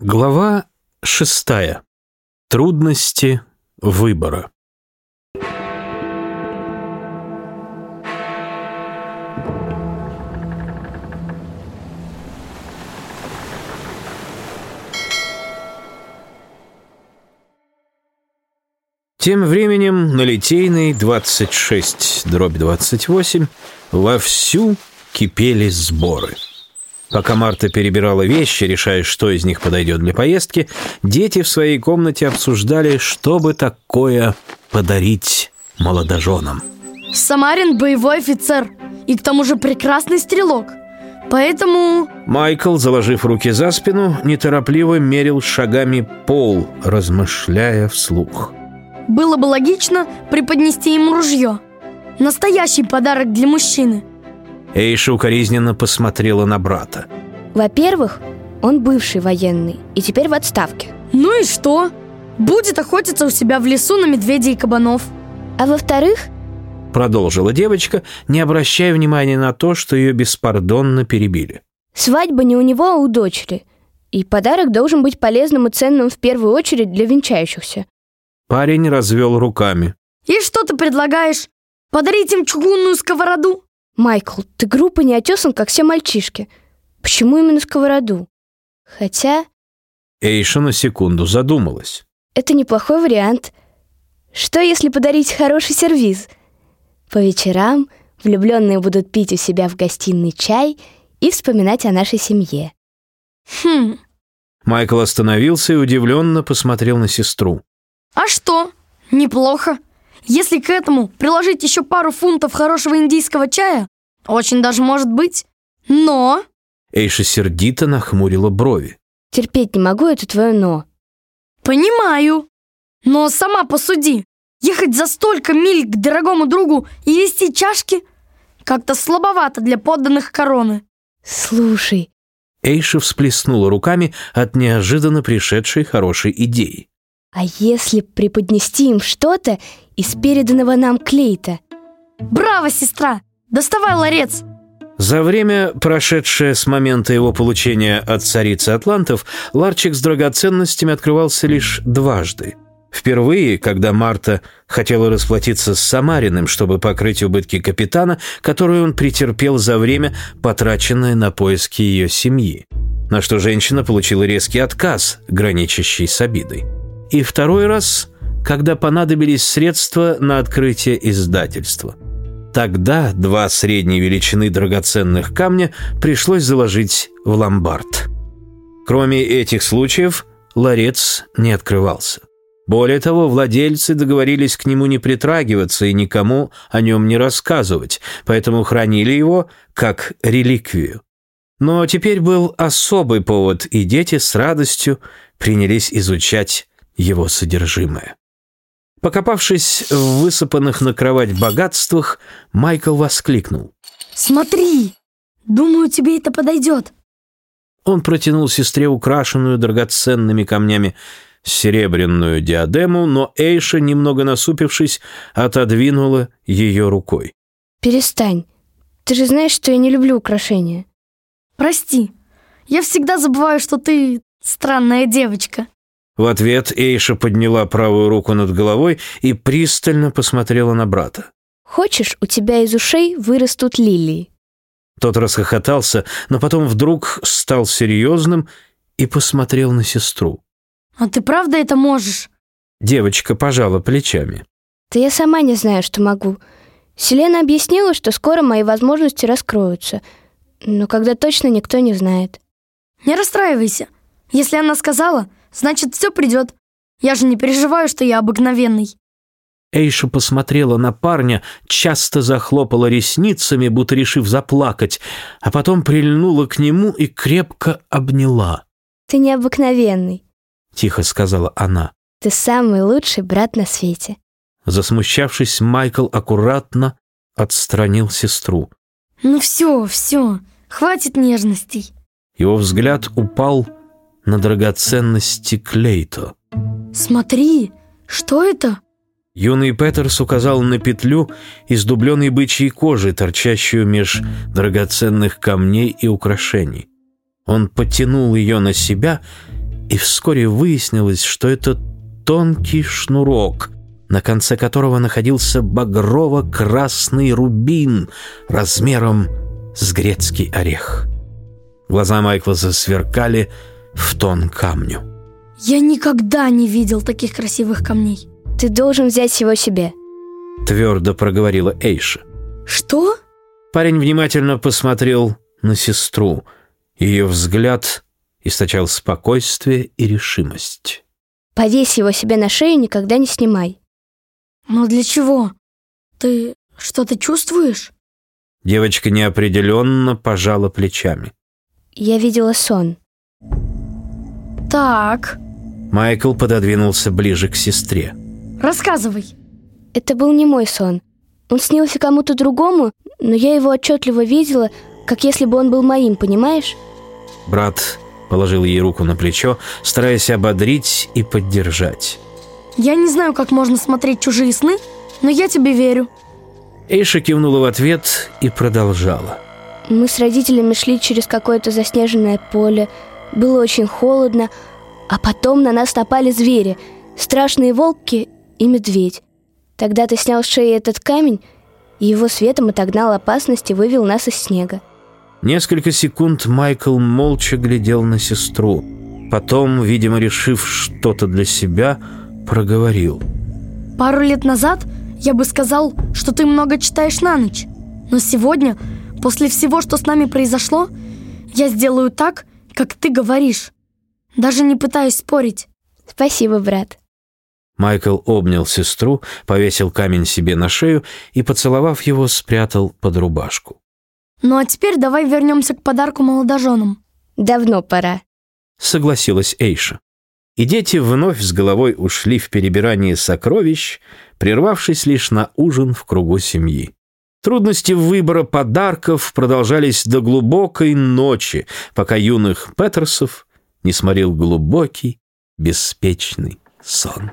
Глава шестая. Трудности выбора. Тем временем на Литейной 26 дробь 28 вовсю кипели сборы. Пока Марта перебирала вещи, решая, что из них подойдет для поездки, дети в своей комнате обсуждали, что бы такое подарить молодоженам. Самарин боевой офицер и к тому же прекрасный стрелок. Поэтому... Майкл, заложив руки за спину, неторопливо мерил шагами пол, размышляя вслух. Было бы логично преподнести ему ружье. Настоящий подарок для мужчины. Эйша укоризненно посмотрела на брата. Во-первых, он бывший военный и теперь в отставке. Ну и что? Будет охотиться у себя в лесу на медведей и кабанов. А во-вторых, Продолжила девочка, не обращая внимания на то, что ее беспардонно перебили. свадьба не у него, а у дочери. И подарок должен быть полезным и ценным в первую очередь для венчающихся. Парень развел руками. И что ты предлагаешь? Подарить им чугунную сковороду? Майкл, ты грубо не отесан, как все мальчишки. Почему именно сковороду? Хотя Эйша на секунду задумалась. это неплохой вариант. Что если подарить хороший сервиз? По вечерам влюбленные будут пить у себя в гостиной чай и вспоминать о нашей семье. Хм, Майкл остановился и удивленно посмотрел на сестру. а что? Неплохо. Если к этому приложить еще пару фунтов хорошего индийского чая, очень даже может быть. Но... Эйша сердито нахмурила брови. Терпеть не могу это твое «но». Понимаю. Но сама посуди. Ехать за столько миль к дорогому другу и вести чашки как-то слабовато для подданных короны. Слушай, Эйша всплеснула руками от неожиданно пришедшей хорошей идеи. А если преподнести им что-то из переданного нам клейта? Браво, сестра! Доставай ларец! За время, прошедшее с момента его получения от царицы Атлантов, ларчик с драгоценностями открывался лишь дважды. Впервые, когда Марта хотела расплатиться с Самариным, чтобы покрыть убытки капитана, которые он претерпел за время, потраченное на поиски ее семьи. На что женщина получила резкий отказ, граничащий с обидой. И второй раз, когда понадобились средства на открытие издательства. Тогда два средней величины драгоценных камня пришлось заложить в ломбард. Кроме этих случаев, ларец не открывался. Более того, владельцы договорились к нему не притрагиваться и никому о нем не рассказывать, поэтому хранили его как реликвию. Но теперь был особый повод, и дети с радостью принялись изучать его содержимое. Покопавшись в высыпанных на кровать богатствах, Майкл воскликнул. Смотри! Думаю, тебе это подойдет. Он протянул сестре украшенную драгоценными камнями серебряную диадему, но Эйша, немного насупившись, отодвинула ее рукой. Перестань. Ты же знаешь, что я не люблю украшения. Прости. Я всегда забываю, что ты странная девочка. В ответ Эйша подняла правую руку над головой и пристально посмотрела на брата. Хочешь, у тебя из ушей вырастут лилии? Тот расхохотался, но потом вдруг стал серьезным и посмотрел на сестру. А ты правда это можешь? Девочка пожала плечами. Да я сама не знаю, что могу. Селена объяснила, что скоро мои возможности раскроются. Но когда точно никто не знает. Не расстраивайся. Если она сказала, значит, все придет. Я же не переживаю, что я обыкновенный. Эйша посмотрела на парня, часто захлопала ресницами, будто решив заплакать, а потом прильнула к нему и крепко обняла. Ты необыкновенный. — тихо сказала она. Ты самый лучший брат на свете. Засмущавшись, Майкл аккуратно отстранил сестру. Ну все, все, хватит нежностей. Его взгляд упал на драгоценности Клейто. Смотри, что это? Юный Петерс указал на петлю из дубленой бычьей кожи, торчащую меж драгоценных камней и украшений. Он потянул ее на себя и вскоре выяснилось, что это тонкий шнурок, на конце которого находился багрово-красный рубин размером с грецкий орех. Глаза Майкла засверкали в тон камню. Я никогда не видел таких красивых камней. Ты должен взять его себе. Твердо проговорила Эйша. Что? Парень внимательно посмотрел на сестру. Ее взгляд источал спокойствие и решимость. Повесь его себе на шею, никогда не снимай. Но для чего? Ты что-то чувствуешь? Девочка неопределенно пожала плечами. Я видела сон. Так, Майкл пододвинулся ближе к сестре. рассказывай. Это был не мой сон. Он снился кому-то другому, но я его отчетливо видела, как если бы он был моим, понимаешь? Брат положил ей руку на плечо, стараясь ободрить и поддержать. Я не знаю, как можно смотреть чужие сны, но я тебе верю. Эйша кивнула в ответ и продолжала. Мы с родителями шли через какое-то заснеженное поле. Было очень холодно, а потом на нас напали звери, страшные волки и медведь. Тогда ты снял с шеи этот камень, и его светом отогнал опасность и вывел нас из снега. Несколько секунд Майкл молча глядел на сестру. Потом, видимо, решив что-то для себя, проговорил. Пару лет назад я бы сказал, что ты много читаешь на ночь. Но сегодня, после всего, что с нами произошло, я сделаю так, как ты говоришь. Даже не пытаюсь спорить. Спасибо, брат. Майкл обнял сестру, повесил камень себе на шею и, поцеловав его, спрятал под рубашку. Ну а теперь давай вернемся к подарку молодоженам. Давно пора. Согласилась Эйша. И дети вновь с головой ушли в перебирание сокровищ, прервавшись лишь на ужин в кругу семьи. Трудности выбора подарков продолжались до глубокой ночи, пока юных Петерсов не сморил глубокий, беспечный сон.